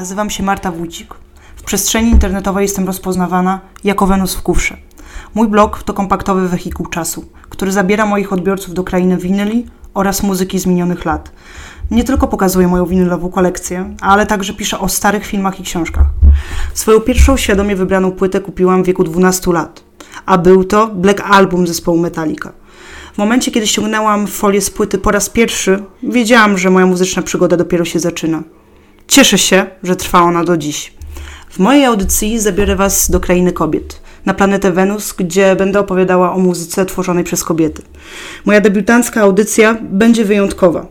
Nazywam się Marta Wójcik. W przestrzeni internetowej jestem rozpoznawana jako Wenus w kufrze. Mój blog to kompaktowy wehikuł czasu, który zabiera moich odbiorców do krainy winyli oraz muzyki z minionych lat. Nie tylko pokazuję moją winylową kolekcję, ale także piszę o starych filmach i książkach. Swoją pierwszą świadomie wybraną płytę kupiłam w wieku 12 lat, a był to Black Album zespołu Metallica. W momencie, kiedy ściągnęłam folię z płyty po raz pierwszy, wiedziałam, że moja muzyczna przygoda dopiero się zaczyna. Cieszę się, że trwa ona do dziś. W mojej audycji zabiorę Was do krainy kobiet, na planetę Wenus, gdzie będę opowiadała o muzyce tworzonej przez kobiety. Moja debiutancka audycja będzie wyjątkowa,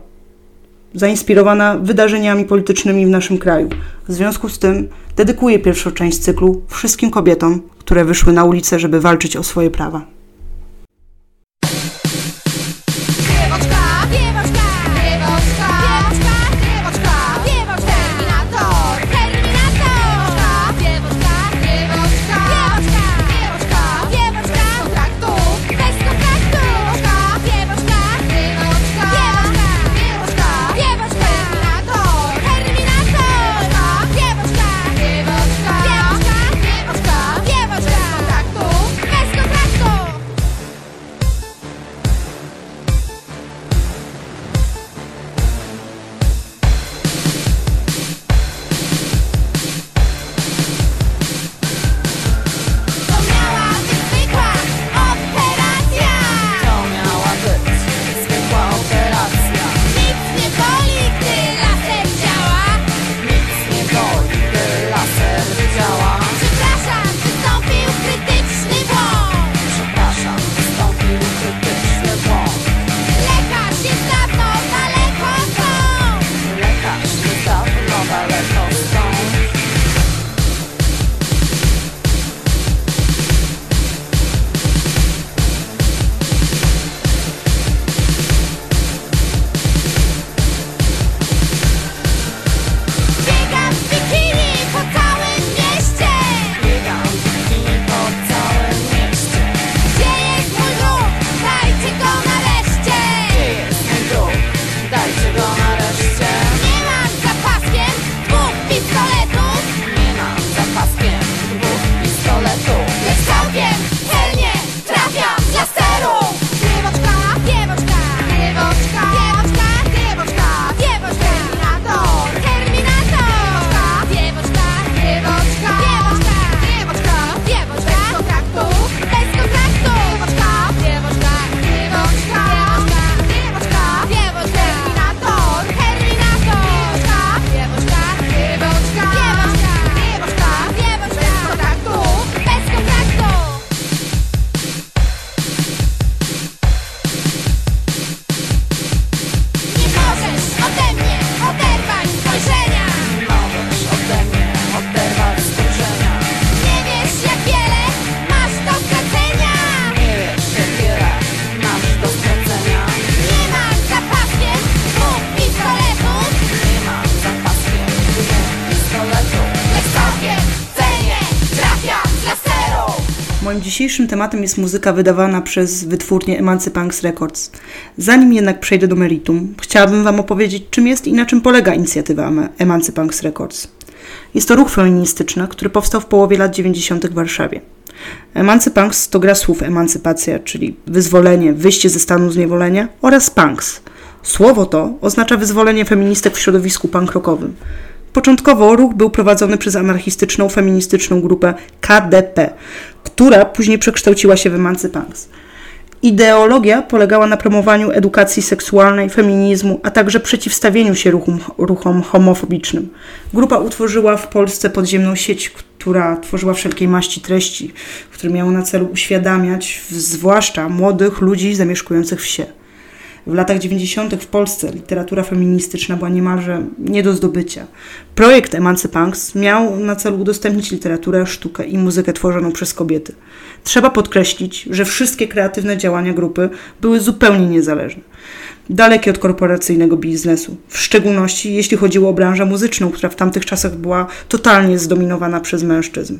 zainspirowana wydarzeniami politycznymi w naszym kraju. W związku z tym dedykuję pierwszą część cyklu wszystkim kobietom, które wyszły na ulicę, żeby walczyć o swoje prawa. Dzisiejszym tematem jest muzyka wydawana przez wytwórnię Emancipanks Records. Zanim jednak przejdę do meritum, chciałabym Wam opowiedzieć, czym jest i na czym polega inicjatywa Em- Emancipanks Records. Jest to ruch feministyczny, który powstał w połowie lat 90. w Warszawie. Emancipanks to gra słów emancypacja, czyli wyzwolenie, wyjście ze stanu zniewolenia oraz punks. Słowo to oznacza wyzwolenie feministek w środowisku punk rockowym. Początkowo ruch był prowadzony przez anarchistyczną, feministyczną grupę KDP, która później przekształciła się w Emancipanks. Ideologia polegała na promowaniu edukacji seksualnej, feminizmu, a także przeciwstawieniu się ruchom, ruchom homofobicznym. Grupa utworzyła w Polsce podziemną sieć, która tworzyła wszelkiej maści treści, które miały na celu uświadamiać, zwłaszcza młodych ludzi zamieszkujących wsie. W latach 90. w Polsce literatura feministyczna była niemalże nie do zdobycia. Projekt Emancipanks miał na celu udostępnić literaturę, sztukę i muzykę tworzoną przez kobiety. Trzeba podkreślić, że wszystkie kreatywne działania grupy były zupełnie niezależne, dalekie od korporacyjnego biznesu, w szczególności jeśli chodziło o branżę muzyczną, która w tamtych czasach była totalnie zdominowana przez mężczyzn.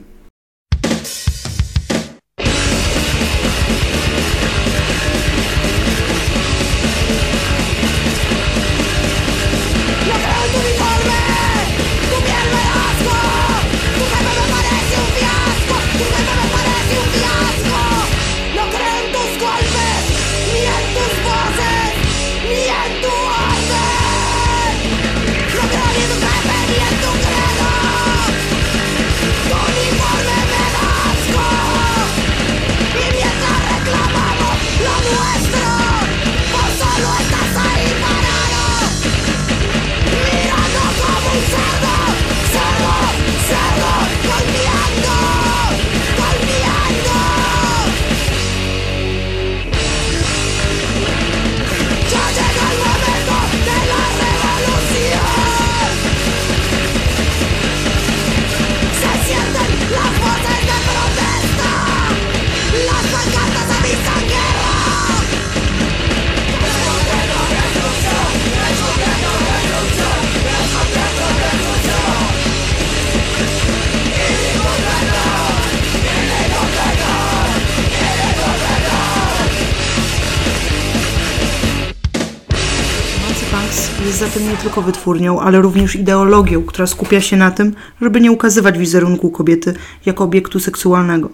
Tylko wytwórnią, ale również ideologią, która skupia się na tym, żeby nie ukazywać wizerunku kobiety jako obiektu seksualnego.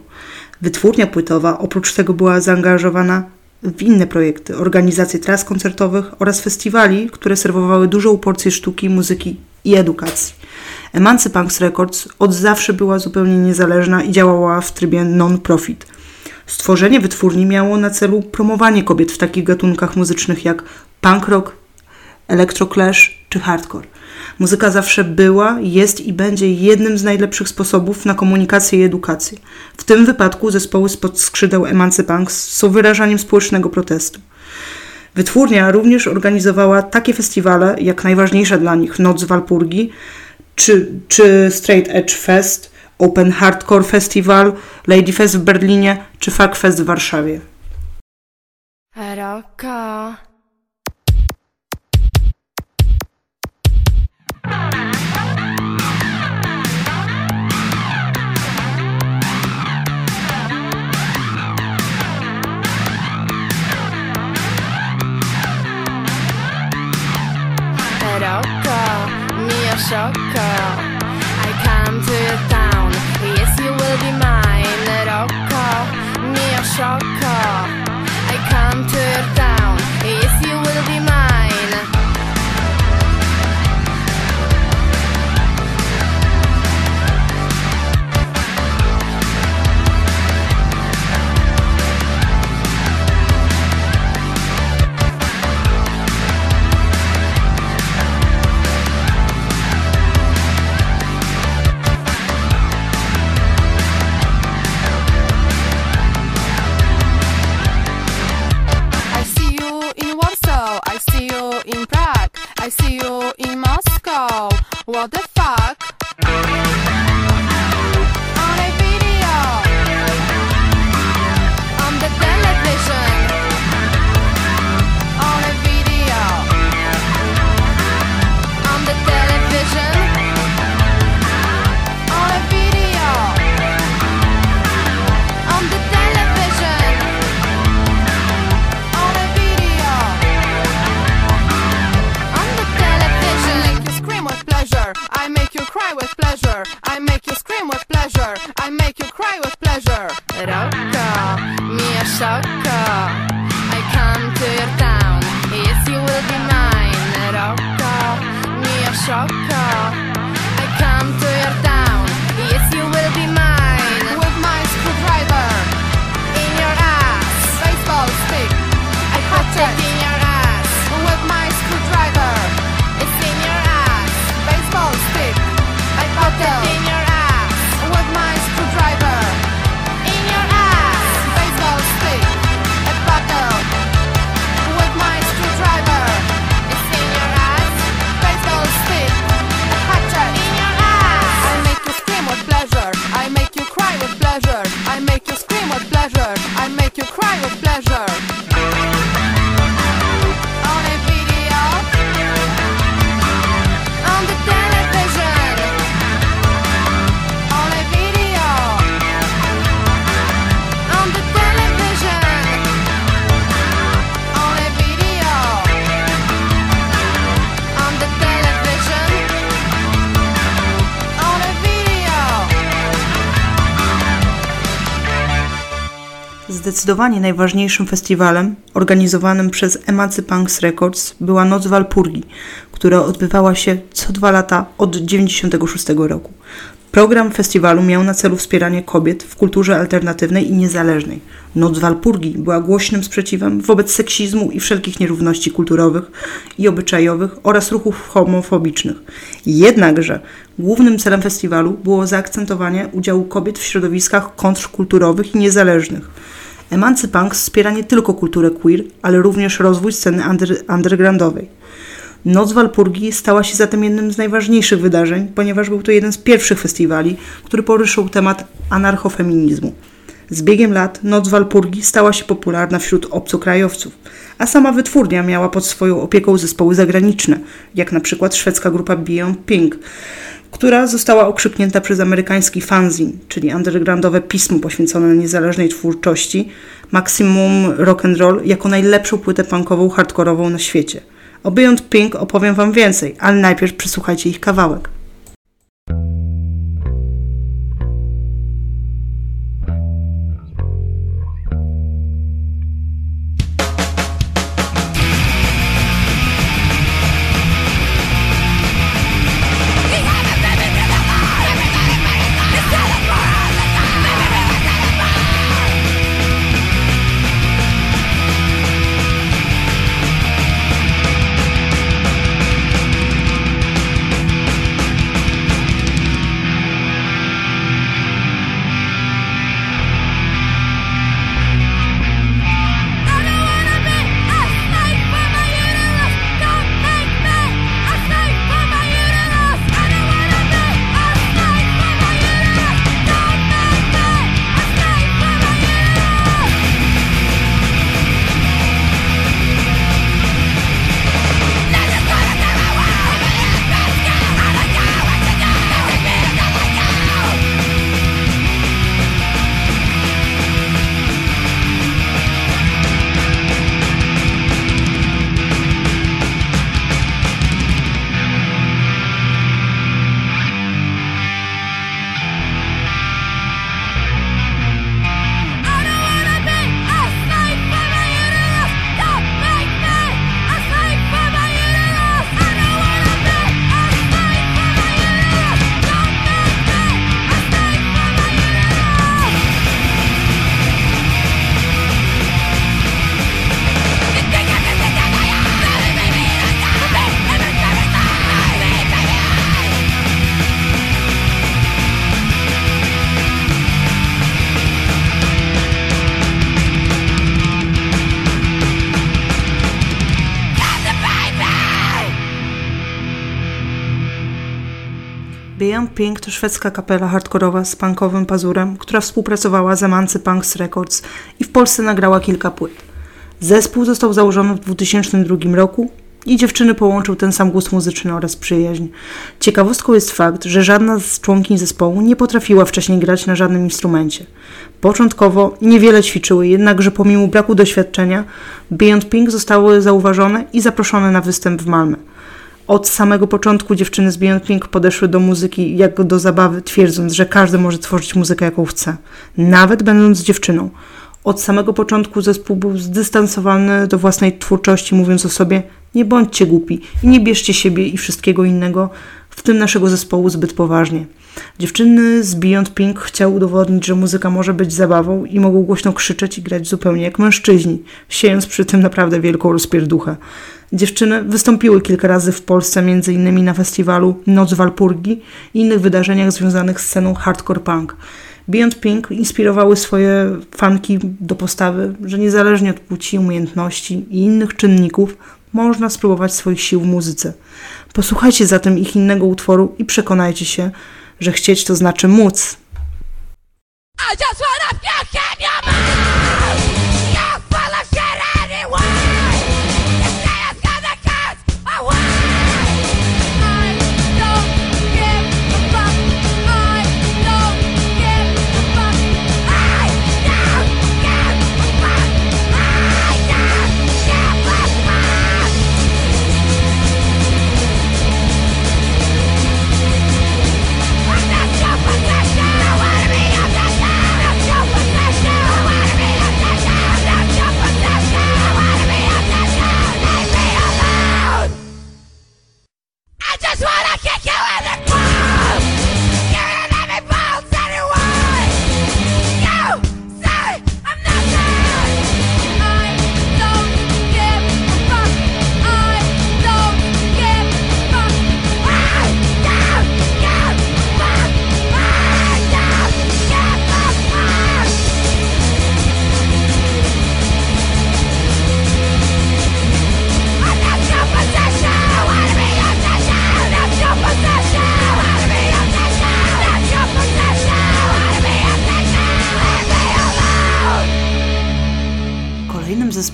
Wytwórnia płytowa oprócz tego była zaangażowana w inne projekty, organizacje tras koncertowych oraz festiwali, które serwowały dużą porcję sztuki, muzyki i edukacji. Emancy Punks Records od zawsze była zupełnie niezależna i działała w trybie non-profit. Stworzenie wytwórni miało na celu promowanie kobiet w takich gatunkach muzycznych jak punk rock, electroclash czy hardcore. Muzyka zawsze była, jest i będzie jednym z najlepszych sposobów na komunikację i edukację. W tym wypadku zespoły spod skrzydeł Emancy Punks są wyrażaniem społecznego protestu. Wytwórnia również organizowała takie festiwale, jak najważniejsza dla nich Noc Walpurgi, czy, czy Straight Edge Fest, Open Hardcore Festival, Lady Fest w Berlinie, czy Fuck Fest w Warszawie. Roko. Mio sciocco I come to your town. Yes, you will be mine Rocco, mio sciocco Zdecydowanie najważniejszym festiwalem organizowanym przez Emancy Punks Records była Noc Walpurgi, która odbywała się co dwa lata od 1996 roku. Program festiwalu miał na celu wspieranie kobiet w kulturze alternatywnej i niezależnej. Noc Walpurgi była głośnym sprzeciwem wobec seksizmu i wszelkich nierówności kulturowych i obyczajowych oraz ruchów homofobicznych. Jednakże głównym celem festiwalu było zaakcentowanie udziału kobiet w środowiskach kontrkulturowych i niezależnych. Emancy Punks wspiera nie tylko kulturę queer, ale również rozwój sceny under, undergroundowej. Noc Walpurgi stała się zatem jednym z najważniejszych wydarzeń, ponieważ był to jeden z pierwszych festiwali, który poruszył temat anarchofeminizmu. Z biegiem lat Noc Walpurgi stała się popularna wśród obcokrajowców, a sama wytwórnia miała pod swoją opieką zespoły zagraniczne, jak na przykład szwedzka grupa Beyond Pink, która została okrzyknięta przez amerykański fanzine, czyli undergroundowe pismo poświęcone niezależnej twórczości, Maximum Rock and Roll jako najlepszą płytę punkową, hardkorową na świecie. O Beyond Pink opowiem Wam więcej, ale najpierw przysłuchajcie ich kawałek. Beyond Pink to szwedzka kapela hardkorowa z punkowym pazurem, która współpracowała z Emancy Punks Records i w Polsce nagrała kilka płyt. Zespół został założony w 2002 roku i dziewczyny połączył ten sam głos muzyczny oraz przyjaźń. Ciekawostką jest fakt, że żadna z członkiń zespołu nie potrafiła wcześniej grać na żadnym instrumencie. Początkowo niewiele ćwiczyły, jednakże pomimo braku doświadczenia Beyond Pink zostały zauważone i zaproszone na występ w Malmę. Od samego początku dziewczyny z Beyond Pink podeszły do muzyki jak do zabawy, twierdząc, że każdy może tworzyć muzykę jaką chce, nawet będąc dziewczyną. Od samego początku zespół był zdystansowany do własnej twórczości, mówiąc o sobie: Nie bądźcie głupi i nie bierzcie siebie i wszystkiego innego, w tym naszego zespołu, zbyt poważnie. Dziewczyny z Beyond Pink chciały udowodnić, że muzyka może być zabawą i mogą głośno krzyczeć i grać zupełnie jak mężczyźni, siejąc przy tym naprawdę wielką rozpierduchę. Dziewczyny wystąpiły kilka razy w Polsce, m.in. na festiwalu Noc Walpurgi i innych wydarzeniach związanych z sceną hardcore punk. Beyond Pink inspirowały swoje fanki do postawy, że niezależnie od płci, umiejętności i innych czynników można spróbować swoich sił w muzyce. Posłuchajcie zatem ich innego utworu i przekonajcie się, że chcieć to znaczy móc. I just wanna.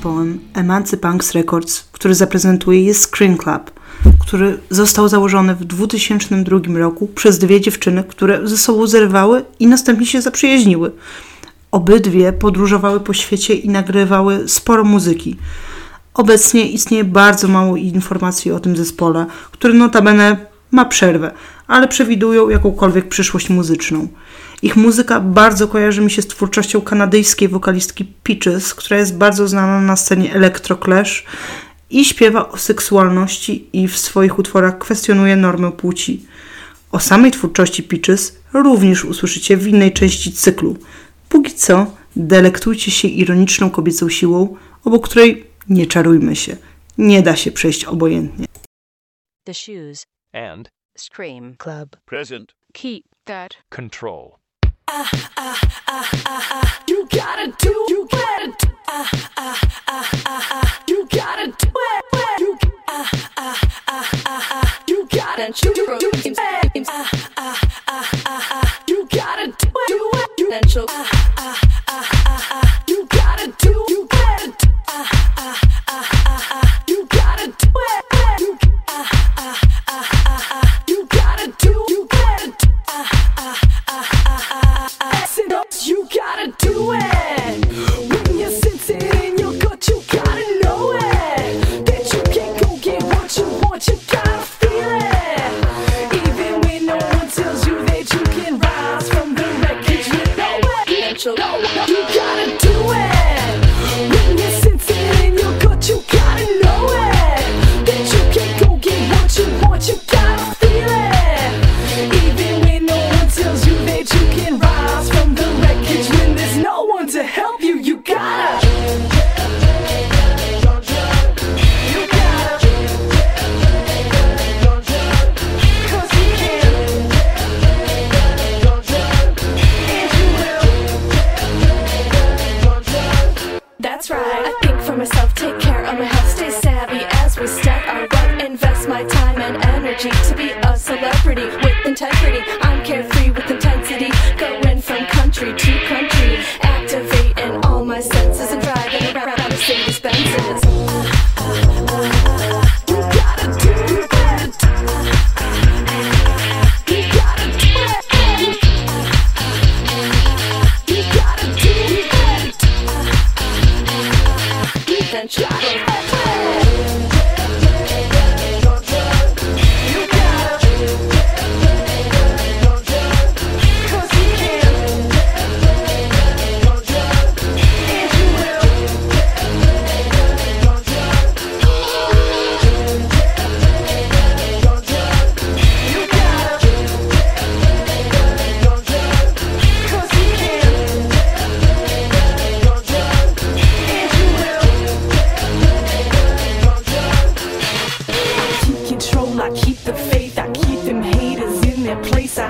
Zespołem Emancy Punks Records, który zaprezentuje jest Screen Club, który został założony w 2002 roku przez dwie dziewczyny, które ze sobą zerwały i następnie się zaprzyjaźniły. Obydwie podróżowały po świecie i nagrywały sporo muzyki. Obecnie istnieje bardzo mało informacji o tym zespole, który notabene ma przerwę, ale przewidują jakąkolwiek przyszłość muzyczną. Ich muzyka bardzo kojarzy mi się z twórczością kanadyjskiej wokalistki Peaches, która jest bardzo znana na scenie electroclash i śpiewa o seksualności i w swoich utworach kwestionuje normę płci. O samej twórczości Peaches również usłyszycie w innej części cyklu. Póki co, delektujcie się ironiczną kobiecą siłą, obok której nie czarujmy się. Nie da się przejść obojętnie. The shoes. and Scream. Club. present Keep that. control. ah, ah, ah, ah. You gotta do, you gotta do, ah, ah. treat to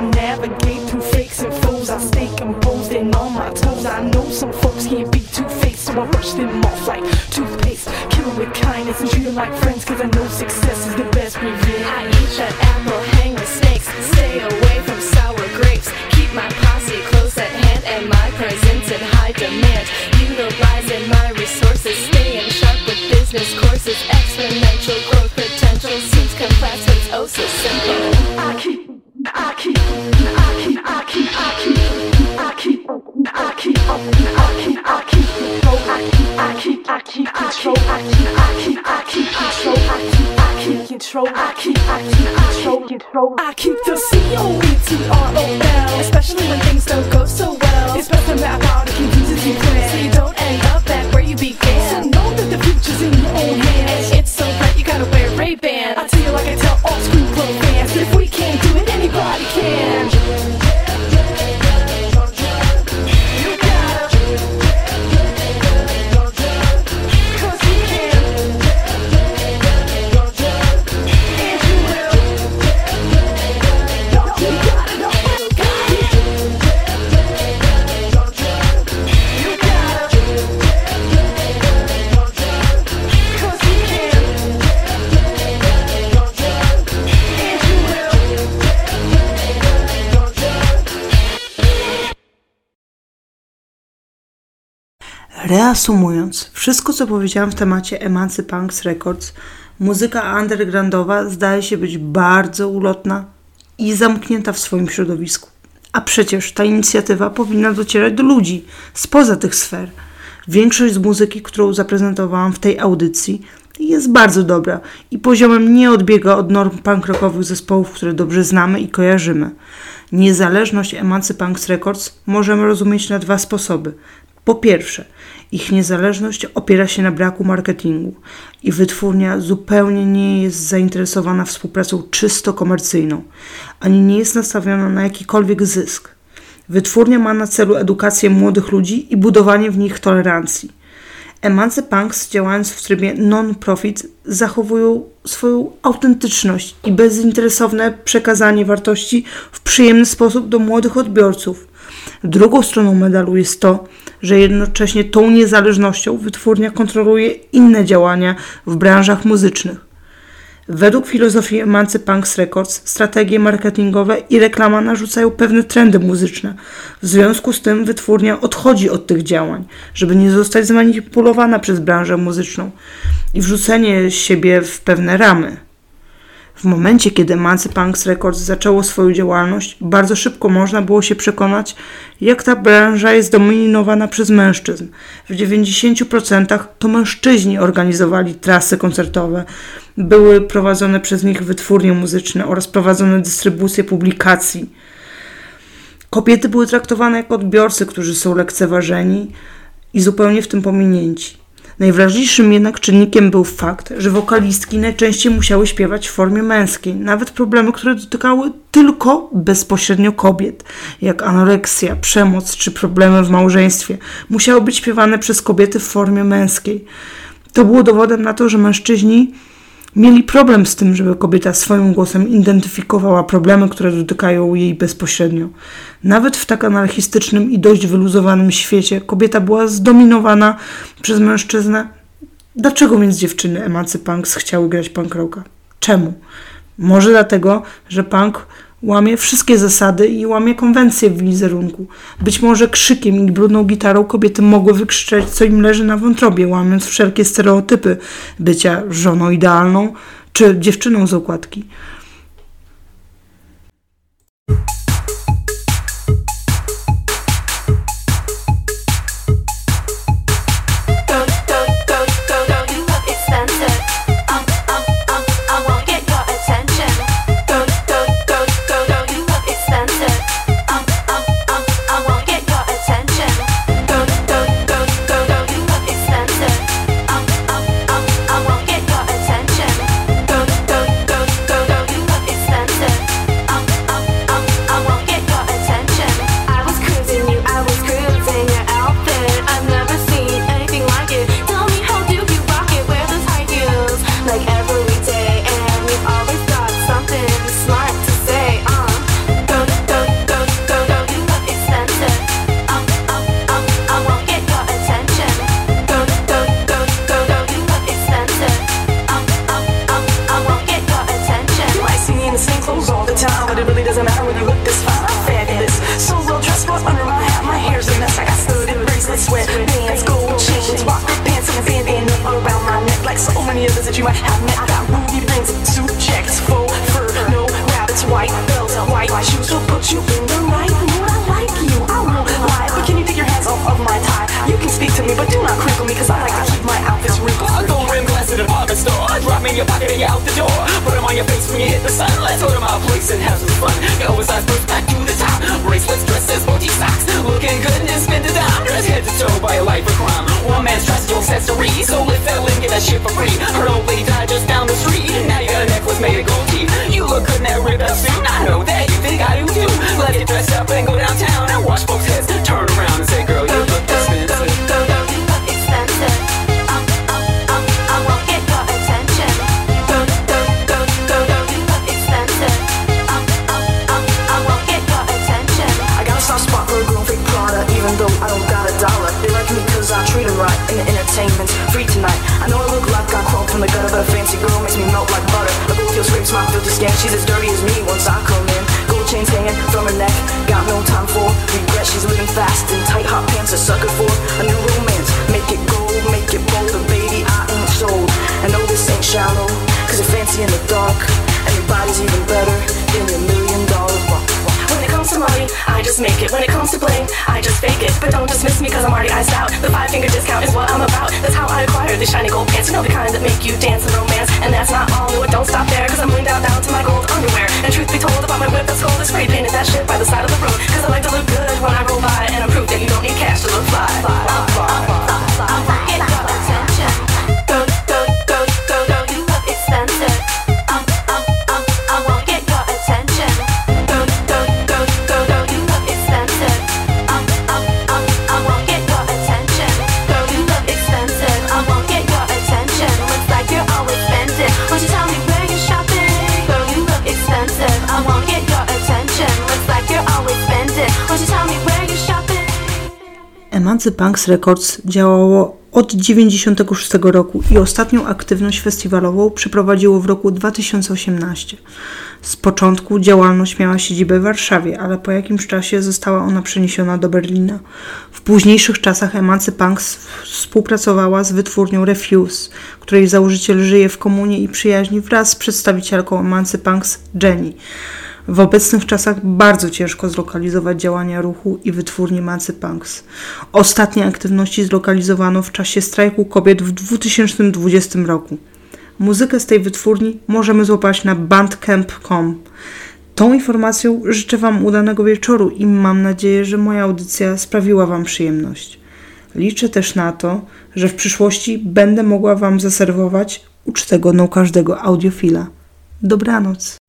I navigate through fakes and foes, I stay composed and on my toes. I know some folks can't be two faced, so I brush them off like toothpaste. Kill with kindness and treat them like friends, cause I know success is the best revenge. I eat that apple, hang with snakes, stay away from sour grapes. Keep my posse close at hand and my presence in high demand. Utilizing my resources, staying sharp with business courses. Exponential growth potential seems complex, but it's oh so simple. I keep, I keep, I keep, I keep, I keep, I keep, I keep, I keep, I keep, I keep, I keep, I keep control. I keep, I keep, I keep control. I keep, I keep control. I keep, I keep. Control. I keep the C O E T R O L, especially when things don't go so Reasumując, wszystko co powiedziałam w temacie Emancy Punks Records, muzyka undergroundowa zdaje się być bardzo ulotna i zamknięta w swoim środowisku. A przecież ta inicjatywa powinna docierać do ludzi spoza tych sfer. Większość z muzyki, którą zaprezentowałam w tej audycji, jest bardzo dobra i poziomem nie odbiega od norm punk rockowych zespołów, które dobrze znamy i kojarzymy. Niezależność Emancy Punks Records możemy rozumieć na dwa sposoby. Po pierwsze, ich niezależność opiera się na braku marketingu i wytwórnia zupełnie nie jest zainteresowana współpracą czysto komercyjną, ani nie jest nastawiona na jakikolwiek zysk. Wytwórnia ma na celu edukację młodych ludzi i budowanie w nich tolerancji. Emancy Punks, działając w trybie non-profit, zachowują swoją autentyczność i bezinteresowne przekazanie wartości w przyjemny sposób do młodych odbiorców. Drugą stroną medalu jest to, że jednocześnie tą niezależnością wytwórnia kontroluje inne działania w branżach muzycznych. Według filozofii Emancy Punks Records strategie marketingowe i reklama narzucają pewne trendy muzyczne. W związku z tym wytwórnia odchodzi od tych działań, żeby nie zostać zmanipulowana przez branżę muzyczną i wrzucenie siebie w pewne ramy. W momencie, kiedy Emancy Punks Records zaczęło swoją działalność, bardzo szybko można było się przekonać, jak ta branża jest dominowana przez mężczyzn. W 90% to mężczyźni organizowali trasy koncertowe, były prowadzone przez nich wytwórnie muzyczne oraz prowadzone dystrybucje publikacji. Kobiety były traktowane jako odbiorcy, którzy są lekceważeni i zupełnie w tym pominięci. Najważniejszym jednak czynnikiem był fakt, że wokalistki najczęściej musiały śpiewać w formie męskiej, nawet problemy, które dotykały tylko bezpośrednio kobiet, jak anoreksja, przemoc czy problemy w małżeństwie, musiały być śpiewane przez kobiety w formie męskiej. To było dowodem na to, że mężczyźni mieli problem z tym, żeby kobieta swoim głosem identyfikowała problemy, które dotykają jej bezpośrednio. Nawet w tak anarchistycznym i dość wyluzowanym świecie kobieta była zdominowana przez mężczyznę. Dlaczego więc dziewczyny Emancy Punks chciały grać punk rocka? Czemu? Może dlatego, że punk łamie wszystkie zasady i łamie konwencje w wizerunku. Być może krzykiem i brudną gitarą kobiety mogły wykrzyczeć, co im leży na wątrobie, łamiąc wszelkie stereotypy bycia żoną idealną czy dziewczyną z okładki. I don't got a dollar. They like me cause I treat them right, and the entertainment's free tonight. I know I look like I crawled from the gutter, but a fancy girl makes me melt like butter. A girl feels scrapes my filthy skin, she's as dirty as me once I come in. Gold chains hanging from her neck, got no time for regret. She's living fast in tight hot pants, a sucker for just make it. When it comes to playing, I just fake it. But don't dismiss me cause I'm already iced out. The five finger discount is what I'm about. That's how I acquired these shiny gold pants. You know the kind that make you dance and romance. And that's not all. No, it don't stop there cause I'm leaned down down to my gold underwear. And truth be told about my whip that's gold is spray painted that shit by the side of the road. Cause I like to look good when I roll by. And I'm proof that you don't need cash to look fly. I won't get your attention. Emancy Punks Records działało od 1996 roku i ostatnią aktywność festiwalową przeprowadziło w roku 2018. Z początku działalność miała siedzibę w Warszawie, ale po jakimś czasie została ona przeniesiona do Berlina. W późniejszych czasach Emancy Punks współpracowała z wytwórnią Refuse, której założyciel żyje w komunie i przyjaźni wraz z przedstawicielką Emancy Punks Jenny. W obecnych czasach bardzo ciężko zlokalizować działania ruchu i wytwórni Mancy Punks. Ostatnie aktywności zlokalizowano w czasie strajku kobiet w 2020 roku. Muzykę z tej wytwórni możemy złapać na bandcamp.com. Tą informacją życzę Wam udanego wieczoru i mam nadzieję, że moja audycja sprawiła Wam przyjemność. Liczę też na to, że w przyszłości będę mogła Wam zaserwować ucztego każdego audiofila. Dobranoc.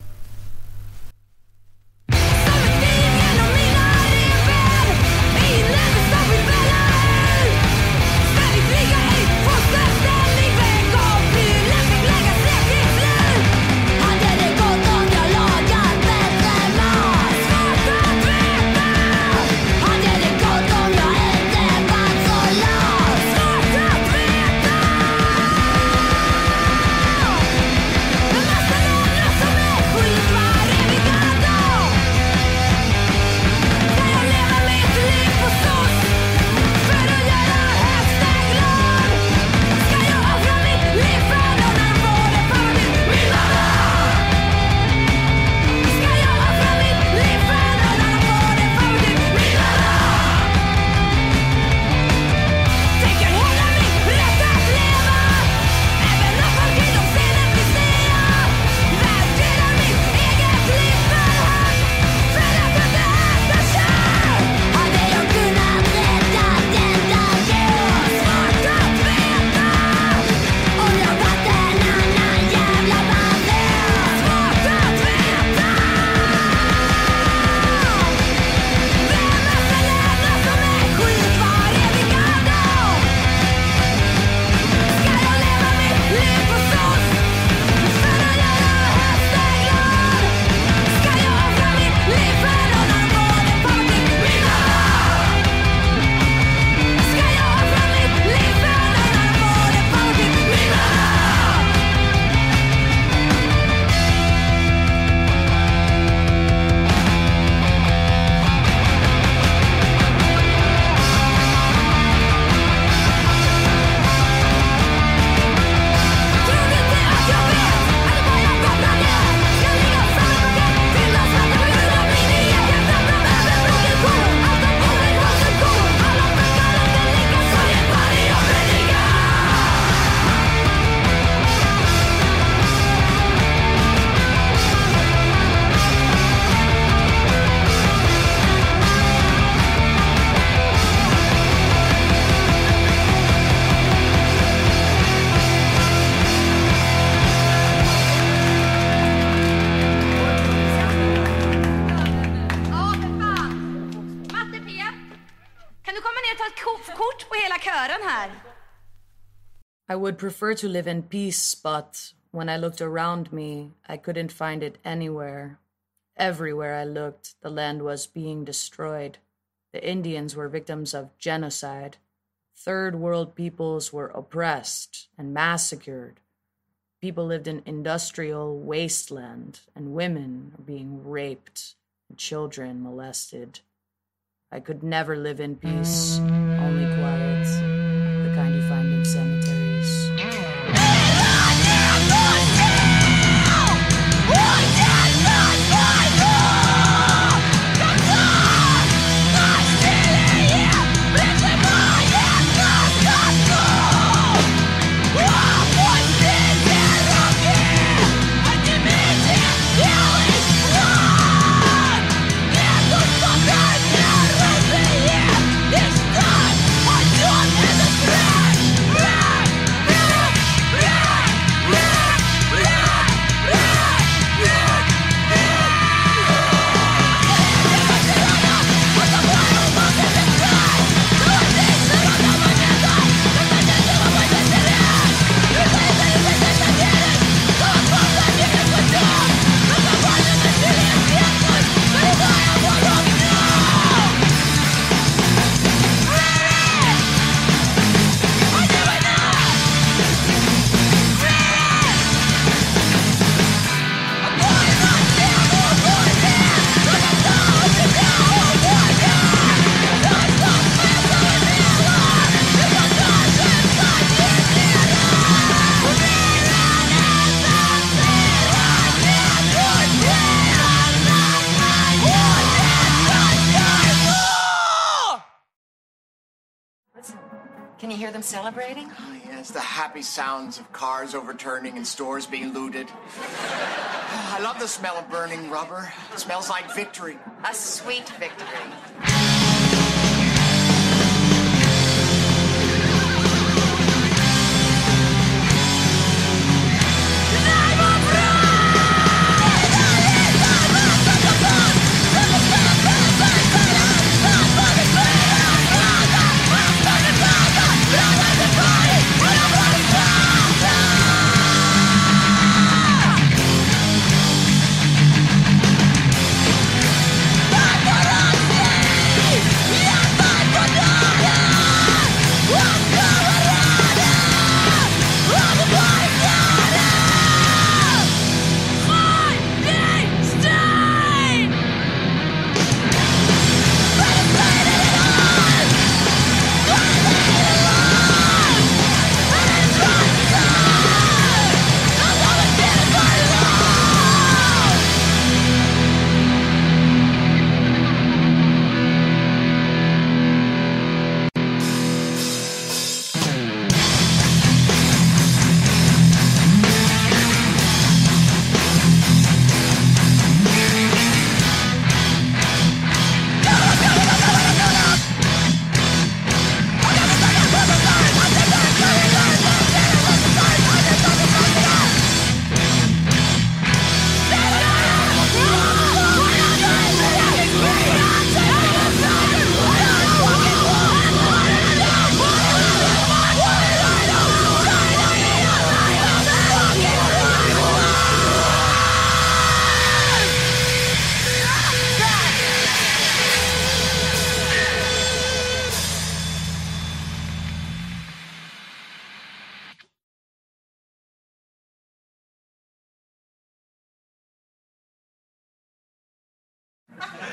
Prefer to live in peace, but when I looked around me, I couldn't find it anywhere. Everywhere I looked, the land was being destroyed. The Indians were victims of genocide. Third world peoples were oppressed and massacred. People lived in industrial wasteland, and women were being raped and children molested. I could never live in peace, only quiet, the kind you find in cemeteries. Them celebrating? Oh, yes, the happy sounds of cars overturning and stores being looted. Ah, I love the smell of burning rubber. It smells like victory. A sweet victory.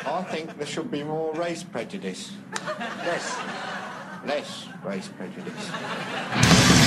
I think there should be more race prejudice. Less. Less race prejudice.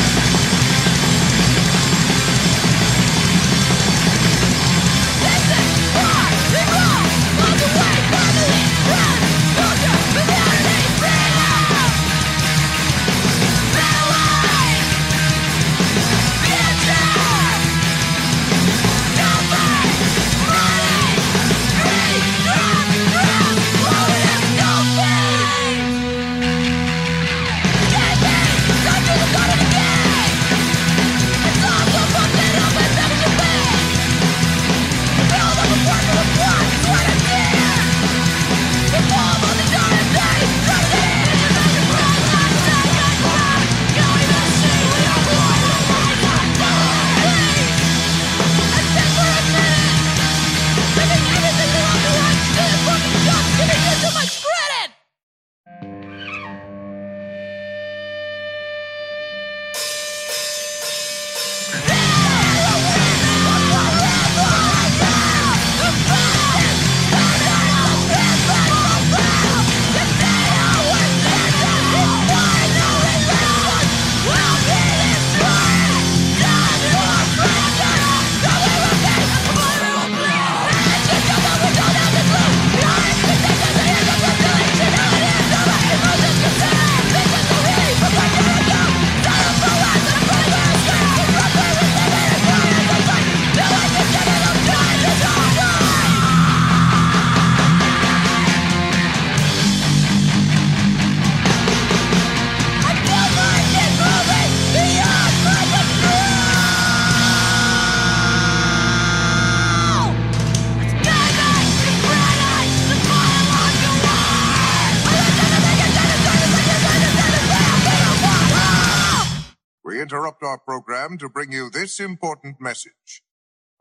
to bring you this important message.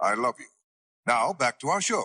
I love you. Now, back to our show.